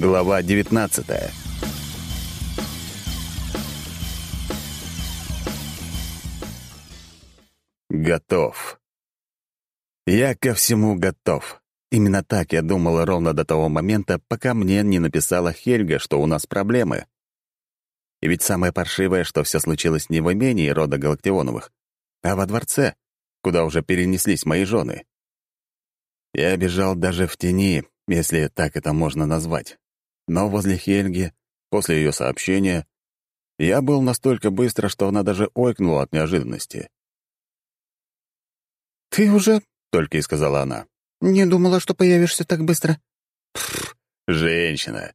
Глава 19 Готов. Я ко всему готов. Именно так я думал ровно до того момента, пока мне не написала Хельга, что у нас проблемы. И ведь самое паршивое, что все случилось не в имении рода Галактионовых, а во дворце, куда уже перенеслись мои жены. Я бежал даже в тени, если так это можно назвать. Но возле Хельги, после ее сообщения, я был настолько быстро, что она даже ойкнула от неожиданности. «Ты уже...» — только и сказала она. «Не думала, что появишься так быстро». Пф, женщина.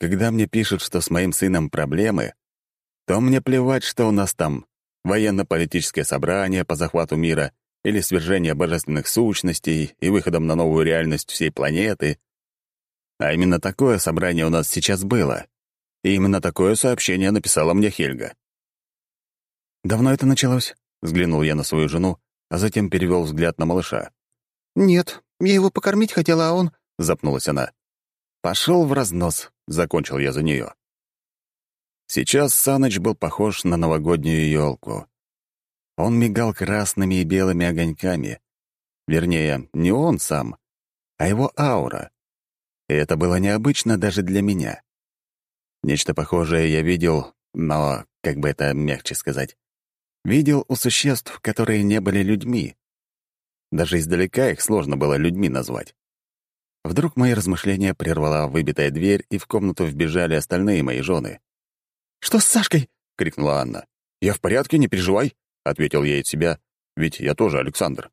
Когда мне пишут, что с моим сыном проблемы, то мне плевать, что у нас там военно-политическое собрание по захвату мира или свержение божественных сущностей и выходом на новую реальность всей планеты. А именно такое собрание у нас сейчас было. И именно такое сообщение написала мне Хельга. «Давно это началось?» — взглянул я на свою жену, а затем перевел взгляд на малыша. «Нет, я его покормить хотела, а он...» — запнулась она. «Пошел в разнос», — закончил я за нее. Сейчас Саныч был похож на новогоднюю елку. Он мигал красными и белыми огоньками. Вернее, не он сам, а его аура. И это было необычно даже для меня. Нечто похожее я видел, но, как бы это мягче сказать, видел у существ, которые не были людьми. Даже издалека их сложно было людьми назвать. Вдруг мои размышления прервала выбитая дверь, и в комнату вбежали остальные мои жены. «Что с Сашкой?» — крикнула Анна. «Я в порядке, не переживай», — ответил я от себя, ведь я тоже Александр.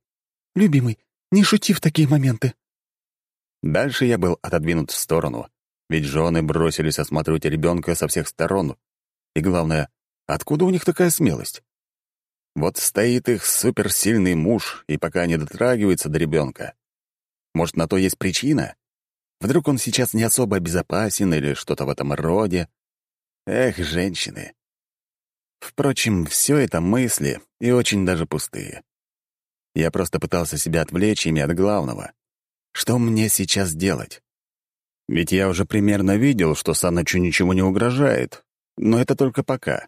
«Любимый, не шути в такие моменты». Дальше я был отодвинут в сторону, ведь жены бросились осматривать ребенка со всех сторон. И главное, откуда у них такая смелость? Вот стоит их суперсильный муж, и пока не дотрагивается до ребенка. Может, на то есть причина? Вдруг он сейчас не особо безопасен или что-то в этом роде? Эх, женщины. Впрочем, все это мысли, и очень даже пустые. Я просто пытался себя отвлечь ими от главного. Что мне сейчас делать? Ведь я уже примерно видел, что Санычу ничего не угрожает, но это только пока.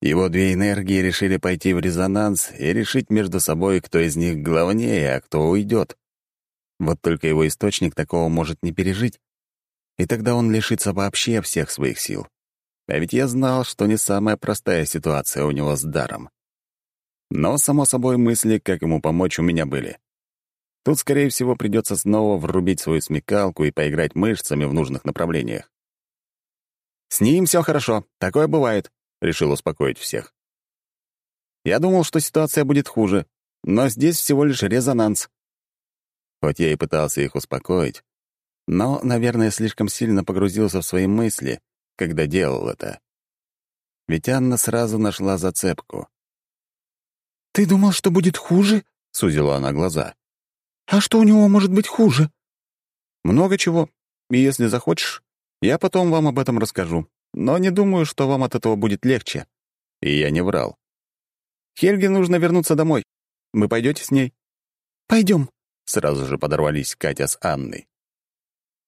Его две энергии решили пойти в резонанс и решить между собой, кто из них главнее, а кто уйдет. Вот только его источник такого может не пережить, и тогда он лишится вообще всех своих сил. А ведь я знал, что не самая простая ситуация у него с даром. Но, само собой, мысли, как ему помочь, у меня были. Тут, скорее всего, придется снова врубить свою смекалку и поиграть мышцами в нужных направлениях. «С ним все хорошо, такое бывает», — решил успокоить всех. Я думал, что ситуация будет хуже, но здесь всего лишь резонанс. Хоть я и пытался их успокоить, но, наверное, слишком сильно погрузился в свои мысли когда делал это. Ведь Анна сразу нашла зацепку. «Ты думал, что будет хуже?» — сузила она глаза. «А что у него может быть хуже?» «Много чего. И если захочешь, я потом вам об этом расскажу. Но не думаю, что вам от этого будет легче». И я не врал. «Хельге нужно вернуться домой. Вы пойдете с ней?» «Пойдем», — сразу же подорвались Катя с Анной.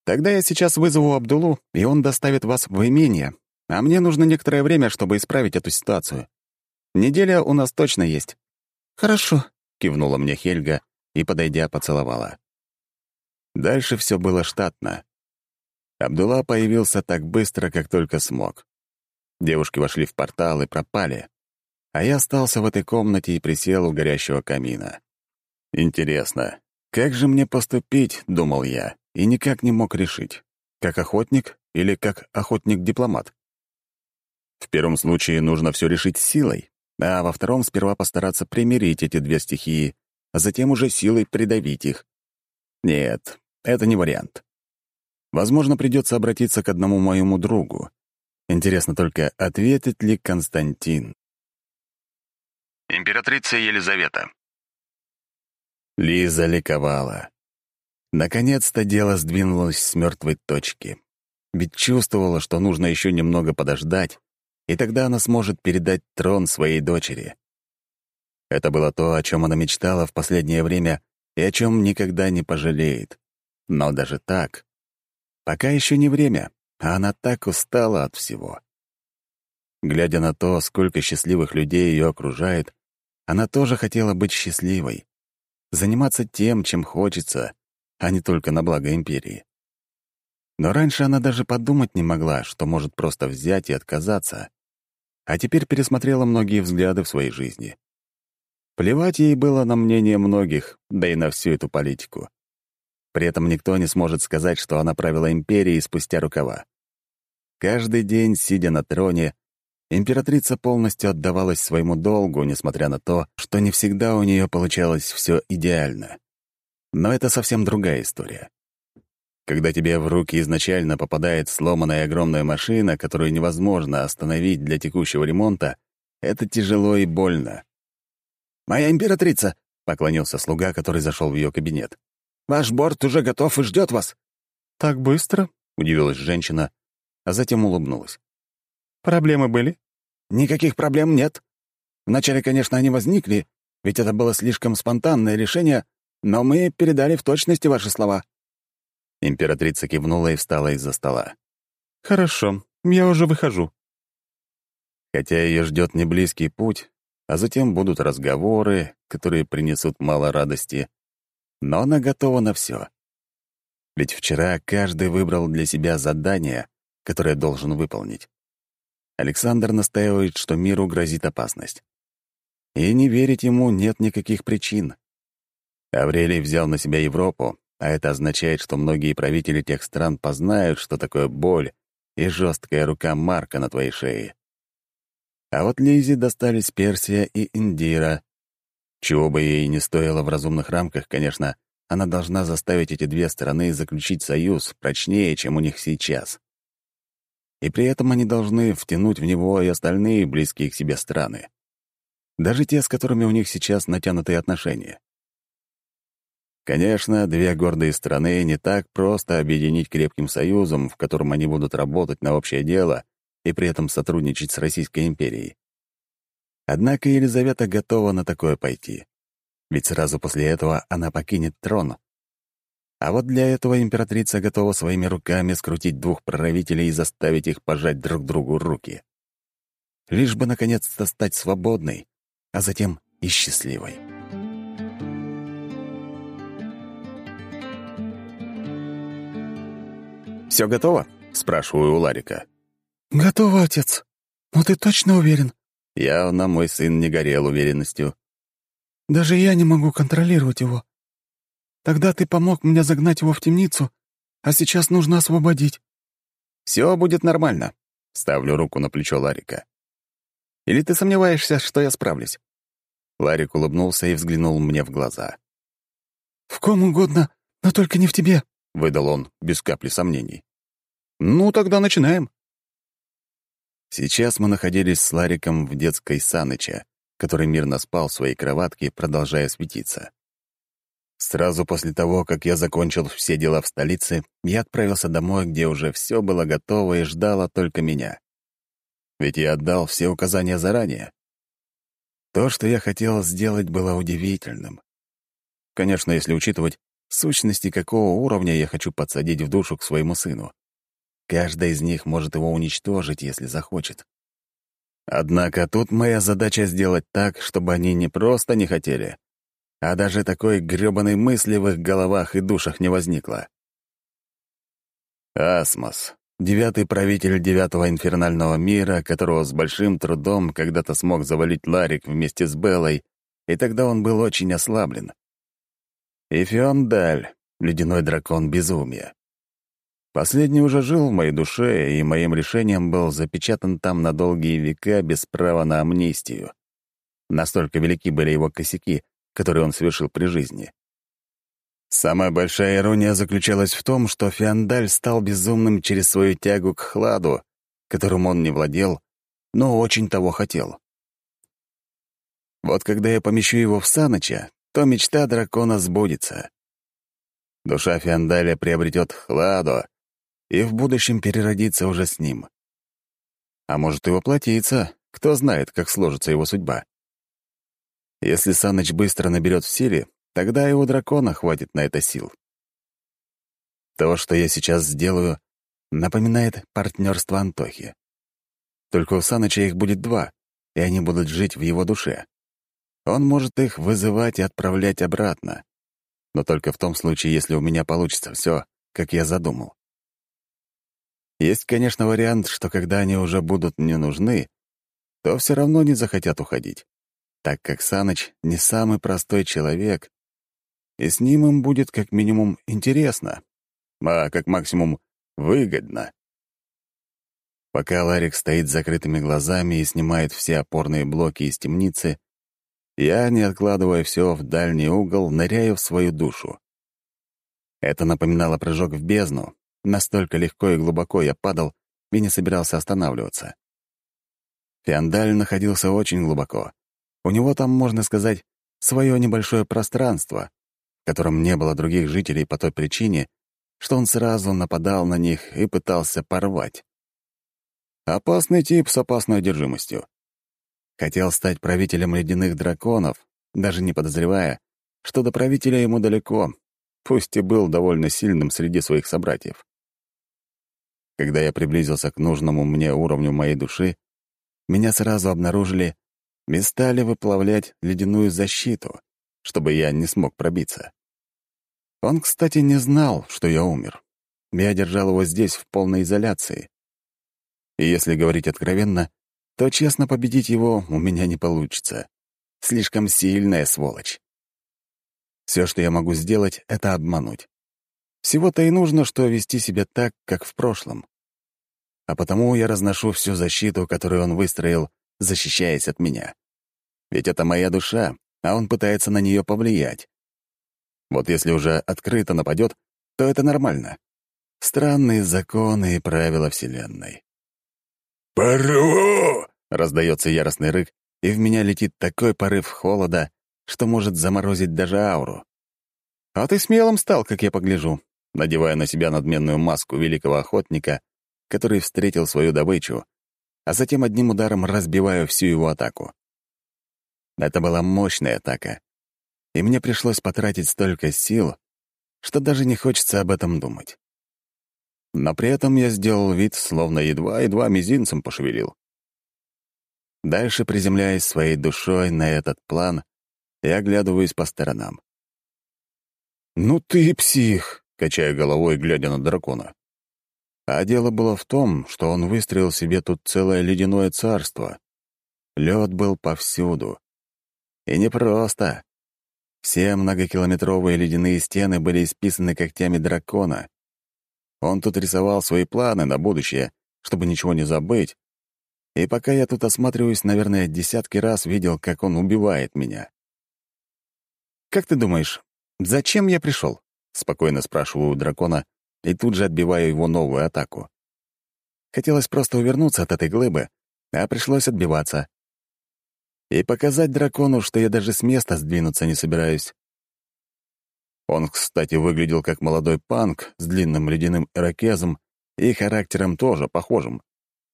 Тогда я сейчас вызову Абдулу, и он доставит вас в имение, а мне нужно некоторое время, чтобы исправить эту ситуацию. Неделя у нас точно есть». «Хорошо», — кивнула мне Хельга и, подойдя, поцеловала. Дальше все было штатно. Абдулла появился так быстро, как только смог. Девушки вошли в портал и пропали, а я остался в этой комнате и присел у горящего камина. «Интересно, как же мне поступить?» — думал я и никак не мог решить, как охотник или как охотник-дипломат. В первом случае нужно все решить силой, а во втором сперва постараться примирить эти две стихии, а затем уже силой придавить их. Нет, это не вариант. Возможно, придется обратиться к одному моему другу. Интересно только, ответит ли Константин? Императрица Елизавета. Лиза ликовала. Наконец-то дело сдвинулось с мертвой точки. Ведь чувствовала, что нужно еще немного подождать, и тогда она сможет передать трон своей дочери. Это было то, о чем она мечтала в последнее время и о чем никогда не пожалеет. Но даже так... Пока еще не время, а она так устала от всего. Глядя на то, сколько счастливых людей ее окружает, она тоже хотела быть счастливой, заниматься тем, чем хочется, а не только на благо империи. Но раньше она даже подумать не могла, что может просто взять и отказаться, а теперь пересмотрела многие взгляды в своей жизни. Плевать ей было на мнение многих, да и на всю эту политику. При этом никто не сможет сказать, что она правила империей спустя рукава. Каждый день, сидя на троне, императрица полностью отдавалась своему долгу, несмотря на то, что не всегда у нее получалось все идеально. Но это совсем другая история. Когда тебе в руки изначально попадает сломанная огромная машина, которую невозможно остановить для текущего ремонта, это тяжело и больно. «Моя императрица!» — поклонился слуга, который зашел в ее кабинет. «Ваш борт уже готов и ждет вас». «Так быстро?» — удивилась женщина, а затем улыбнулась. «Проблемы были?» «Никаких проблем нет. Вначале, конечно, они возникли, ведь это было слишком спонтанное решение, но мы передали в точности ваши слова». Императрица кивнула и встала из-за стола. «Хорошо, я уже выхожу». Хотя ее ждет неблизкий путь, а затем будут разговоры, которые принесут мало радости, но она готова на все. Ведь вчера каждый выбрал для себя задание, которое должен выполнить. Александр настаивает, что миру грозит опасность. И не верить ему нет никаких причин. Аврелий взял на себя Европу, а это означает, что многие правители тех стран познают, что такое боль и жесткая рука Марка на твоей шее. А вот Лизе достались Персия и Индира. Чего бы ей не стоило в разумных рамках, конечно, она должна заставить эти две страны заключить союз прочнее, чем у них сейчас. И при этом они должны втянуть в него и остальные близкие к себе страны. Даже те, с которыми у них сейчас натянутые отношения. Конечно, две гордые страны не так просто объединить крепким союзом, в котором они будут работать на общее дело и при этом сотрудничать с Российской империей. Однако Елизавета готова на такое пойти. Ведь сразу после этого она покинет трон. А вот для этого императрица готова своими руками скрутить двух правителей и заставить их пожать друг другу руки. Лишь бы наконец-то стать свободной, а затем и счастливой. «Все готово?» — спрашиваю у Ларика. «Готово, отец. Но ты точно уверен?» Явно мой сын не горел уверенностью. «Даже я не могу контролировать его. Тогда ты помог мне загнать его в темницу, а сейчас нужно освободить». «Все будет нормально», — ставлю руку на плечо Ларика. «Или ты сомневаешься, что я справлюсь?» Ларик улыбнулся и взглянул мне в глаза. «В ком угодно, но только не в тебе», — выдал он без капли сомнений. «Ну, тогда начинаем». Сейчас мы находились с Лариком в детской Саныча, который мирно спал в своей кроватке, продолжая светиться. Сразу после того, как я закончил все дела в столице, я отправился домой, где уже все было готово и ждало только меня. Ведь я отдал все указания заранее. То, что я хотел сделать, было удивительным. Конечно, если учитывать, сущности какого уровня я хочу подсадить в душу к своему сыну. Каждая из них может его уничтожить, если захочет. Однако тут моя задача сделать так, чтобы они не просто не хотели, а даже такой грёбаной мысли в их головах и душах не возникло. Асмос, девятый правитель девятого инфернального мира, которого с большим трудом когда-то смог завалить Ларик вместе с Беллой, и тогда он был очень ослаблен. И Фиондаль, ледяной дракон безумия. Последний уже жил в моей душе, и моим решением был запечатан там на долгие века без права на амнистию. Настолько велики были его косяки, которые он совершил при жизни. Самая большая ирония заключалась в том, что Феондаль стал безумным через свою тягу к хладу, которым он не владел, но очень того хотел. Вот когда я помещу его в Саныча, то мечта дракона сбудется. Душа Феондаля приобретет хладу и в будущем переродится уже с ним. А может и воплотиться, кто знает, как сложится его судьба. Если Саныч быстро наберет в силе, тогда его дракона хватит на это сил. То, что я сейчас сделаю, напоминает партнерство Антохи. Только у Саныча их будет два, и они будут жить в его душе. Он может их вызывать и отправлять обратно. Но только в том случае, если у меня получится все, как я задумал. Есть, конечно, вариант, что когда они уже будут не нужны, то все равно не захотят уходить, так как Саныч не самый простой человек, и с ним им будет как минимум интересно, а как максимум выгодно. Пока Ларик стоит с закрытыми глазами и снимает все опорные блоки из темницы, я, не откладывая все в дальний угол, ныряю в свою душу. Это напоминало прыжок в бездну. Настолько легко и глубоко я падал и не собирался останавливаться. Феондаль находился очень глубоко. У него там, можно сказать, свое небольшое пространство, в котором не было других жителей по той причине, что он сразу нападал на них и пытался порвать. Опасный тип с опасной одержимостью. Хотел стать правителем ледяных драконов, даже не подозревая, что до правителя ему далеко, пусть и был довольно сильным среди своих собратьев. Когда я приблизился к нужному мне уровню моей души, меня сразу обнаружили и стали выплавлять ледяную защиту, чтобы я не смог пробиться. Он, кстати, не знал, что я умер. Я держал его здесь в полной изоляции. И если говорить откровенно, то честно победить его у меня не получится. Слишком сильная сволочь. Все, что я могу сделать, — это обмануть. Всего-то и нужно, что вести себя так, как в прошлом. А потому я разношу всю защиту, которую он выстроил, защищаясь от меня. Ведь это моя душа, а он пытается на нее повлиять. Вот если уже открыто нападет, то это нормально. Странные законы и правила Вселенной. «Порву!» — раздается яростный рык, и в меня летит такой порыв холода, что может заморозить даже ауру. «А ты смелым стал, как я погляжу», надевая на себя надменную маску великого охотника, который встретил свою добычу, а затем одним ударом разбиваю всю его атаку. Это была мощная атака, и мне пришлось потратить столько сил, что даже не хочется об этом думать. Но при этом я сделал вид, словно едва-едва мизинцем пошевелил. Дальше приземляясь своей душой на этот план и оглядываюсь по сторонам. «Ну ты псих!» — качая головой, глядя на дракона. А дело было в том, что он выстроил себе тут целое ледяное царство. Лед был повсюду. И не просто. Все многокилометровые ледяные стены были исписаны когтями дракона. Он тут рисовал свои планы на будущее, чтобы ничего не забыть. И пока я тут осматриваюсь, наверное, десятки раз видел, как он убивает меня. «Как ты думаешь, зачем я пришел?» — спокойно спрашиваю у дракона и тут же отбиваю его новую атаку. Хотелось просто увернуться от этой глыбы, а пришлось отбиваться. И показать дракону, что я даже с места сдвинуться не собираюсь. Он, кстати, выглядел как молодой панк с длинным ледяным ирокезом и характером тоже похожим.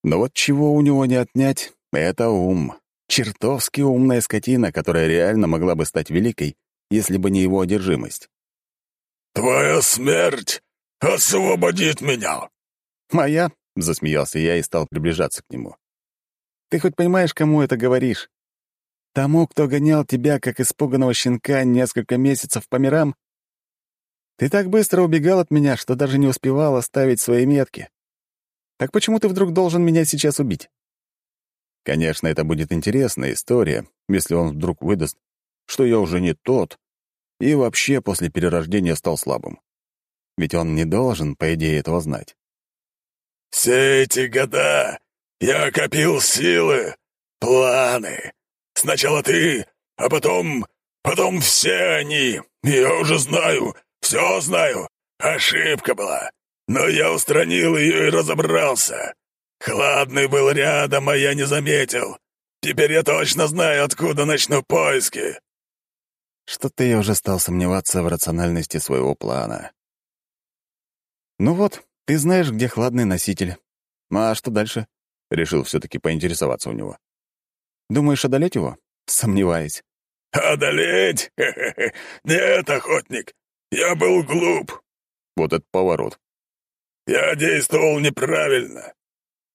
Но вот чего у него не отнять — это ум. Чертовски умная скотина, которая реально могла бы стать великой, если бы не его одержимость. «Твоя смерть освободит меня!» «Моя?» — засмеялся я и стал приближаться к нему. «Ты хоть понимаешь, кому это говоришь? Тому, кто гонял тебя, как испуганного щенка, несколько месяцев по мирам? Ты так быстро убегал от меня, что даже не успевал оставить свои метки. Так почему ты вдруг должен меня сейчас убить? Конечно, это будет интересная история, если он вдруг выдаст, что я уже не тот, и вообще после перерождения стал слабым. Ведь он не должен, по идее, этого знать. «Все эти года я копил силы, планы. Сначала ты, а потом... потом все они. Я уже знаю, все знаю. Ошибка была. Но я устранил ее и разобрался. Хладный был рядом, а я не заметил. Теперь я точно знаю, откуда начну поиски. Что-то я уже стал сомневаться в рациональности своего плана. Ну вот, ты знаешь, где хладный носитель. А что дальше? Решил все-таки поинтересоваться у него. Думаешь одолеть его? Сомневаюсь. «Одолеть? Нет, охотник, я был глуп. Вот это поворот. «Я действовал неправильно.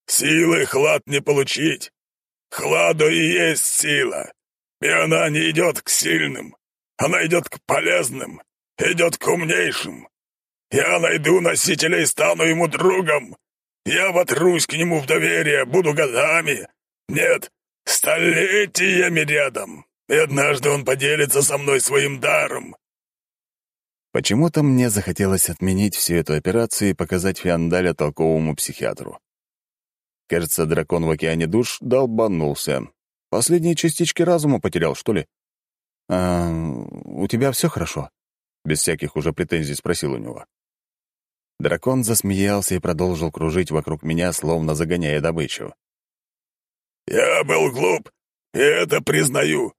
Силы хлад не получить. Хладу и есть сила. И она не идет к сильным. Она идет к полезным, идет к умнейшим. Я найду носителя и стану ему другом. Я вотрусь к нему в доверие, буду годами. Нет, столетиями рядом. И однажды он поделится со мной своим даром. Почему-то мне захотелось отменить всю эту операцию и показать Фиандаля толковому психиатру. Кажется, дракон в океане душ долбанулся. Последние частички разума потерял, что ли? «А, у тебя все хорошо?» Без всяких уже претензий спросил у него. Дракон засмеялся и продолжил кружить вокруг меня, словно загоняя добычу. «Я был глуп, и это признаю.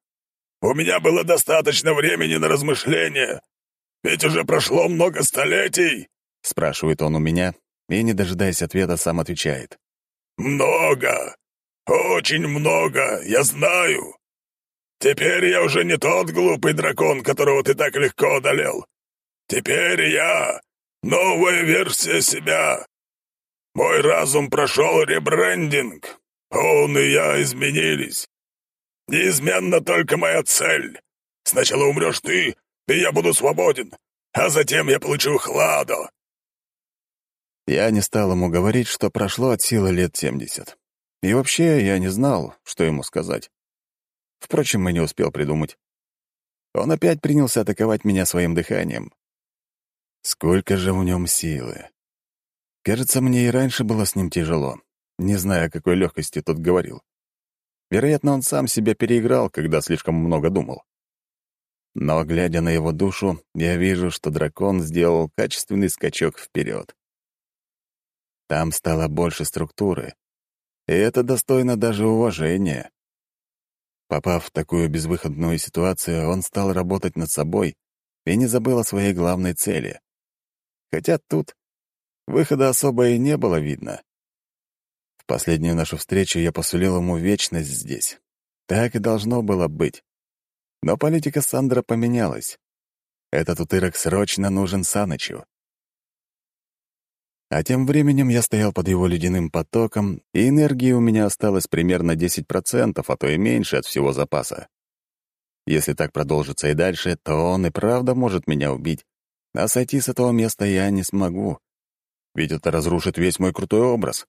У меня было достаточно времени на размышления, ведь уже прошло много столетий!» — спрашивает он у меня, и, не дожидаясь ответа, сам отвечает. «Много! Очень много! Я знаю! Теперь я уже не тот глупый дракон, которого ты так легко одолел. Теперь я — новая версия себя. Мой разум прошел ребрендинг. Он и я изменились. Неизменно только моя цель. Сначала умрешь ты, и я буду свободен, а затем я получу хладу». Я не стал ему говорить, что прошло от силы лет семьдесят. И вообще я не знал, что ему сказать. Впрочем, и не успел придумать. Он опять принялся атаковать меня своим дыханием. Сколько же в нем силы. Кажется, мне и раньше было с ним тяжело, не зная, о какой легкости тот говорил. Вероятно, он сам себя переиграл, когда слишком много думал. Но, глядя на его душу, я вижу, что дракон сделал качественный скачок вперед. Там стало больше структуры, и это достойно даже уважения. Попав в такую безвыходную ситуацию, он стал работать над собой и не забыл о своей главной цели. Хотя тут выхода особо и не было видно. В последнюю нашу встречу я посулил ему вечность здесь. Так и должно было быть. Но политика Сандра поменялась. Этот утырок срочно нужен Санычу. А тем временем я стоял под его ледяным потоком, и энергии у меня осталось примерно 10%, а то и меньше от всего запаса. Если так продолжится и дальше, то он и правда может меня убить, а сойти с этого места я не смогу, ведь это разрушит весь мой крутой образ.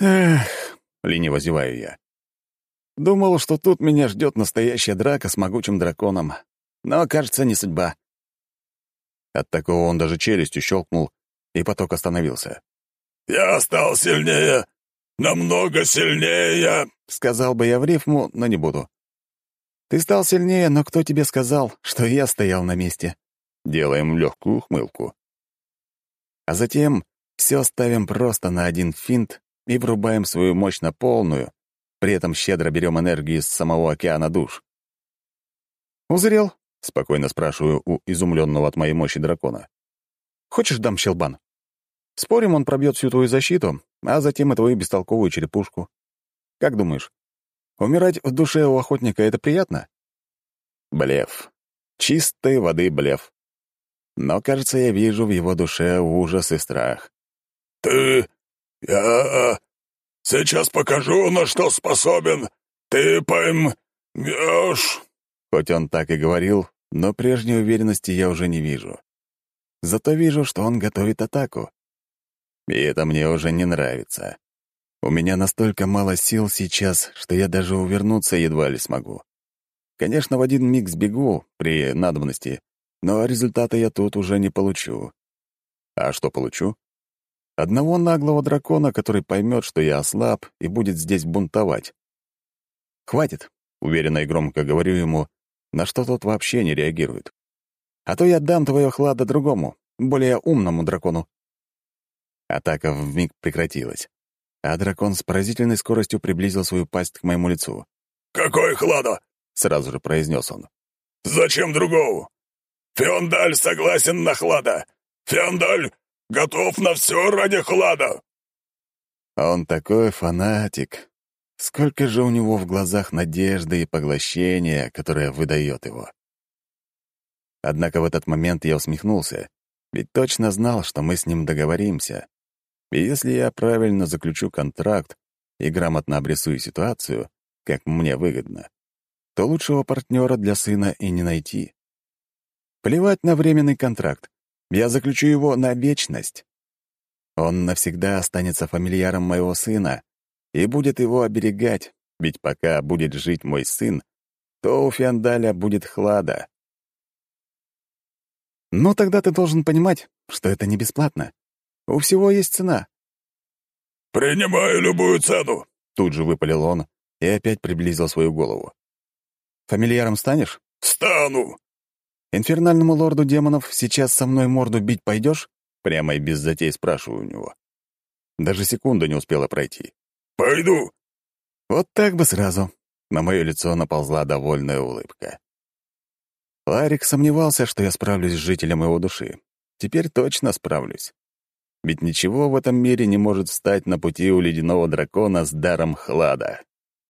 «Эх», — лениво зеваю я. Думал, что тут меня ждет настоящая драка с могучим драконом. Но, кажется, не судьба. От такого он даже челюстью щелкнул, и поток остановился. «Я стал сильнее, намного сильнее», — сказал бы я в рифму, но не буду. «Ты стал сильнее, но кто тебе сказал, что я стоял на месте?» Делаем легкую ухмылку. А затем все ставим просто на один финт и врубаем свою мощь на полную, при этом щедро берем энергию из самого океана душ. «Узрел?» — спокойно спрашиваю у изумленного от моей мощи дракона. «Хочешь, дам щелбан? Спорим, он пробьет всю твою защиту, а затем и твою бестолковую черепушку. Как думаешь, умирать в душе у охотника — это приятно?» Блеф. Чистой воды блеф. Но, кажется, я вижу в его душе ужас и страх. «Ты... я... Сейчас покажу, на что способен. Ты поймешь...» Хоть он так и говорил, но прежней уверенности я уже не вижу. Зато вижу, что он готовит атаку. И это мне уже не нравится. У меня настолько мало сил сейчас, что я даже увернуться едва ли смогу. Конечно, в один миг сбегу при надобности, но результата я тут уже не получу. А что получу? Одного наглого дракона, который поймет, что я ослаб и будет здесь бунтовать. «Хватит», — уверенно и громко говорю ему, на что тот вообще не реагирует. «А то я дам твое хлада другому, более умному дракону». Атака вмиг прекратилась, а дракон с поразительной скоростью приблизил свою пасть к моему лицу. «Какой хлада?» — сразу же произнес он. «Зачем другого? Феондаль согласен на хлада. Феондаль Готов на все ради хлада!» Он такой фанатик. Сколько же у него в глазах надежды и поглощения, которое выдает его. Однако в этот момент я усмехнулся, Ведь точно знал, что мы с ним договоримся. И если я правильно заключу контракт и грамотно обрисую ситуацию, как мне выгодно, то лучшего партнера для сына и не найти. Плевать на временный контракт. Я заключу его на вечность. Он навсегда останется фамильяром моего сына и будет его оберегать, ведь пока будет жить мой сын, то у Феандаля будет хлада. Но тогда ты должен понимать, что это не бесплатно. У всего есть цена. «Принимаю любую цену», — тут же выпалил он и опять приблизил свою голову. «Фамильяром станешь?» «Стану!» «Инфернальному лорду демонов сейчас со мной морду бить пойдешь?» Прямо и без затей спрашиваю у него. Даже секунду не успела пройти. «Пойду!» Вот так бы сразу. На мое лицо наползла довольная улыбка. Ларик сомневался, что я справлюсь с жителем его души. Теперь точно справлюсь. Ведь ничего в этом мире не может встать на пути у ледяного дракона с даром хлада.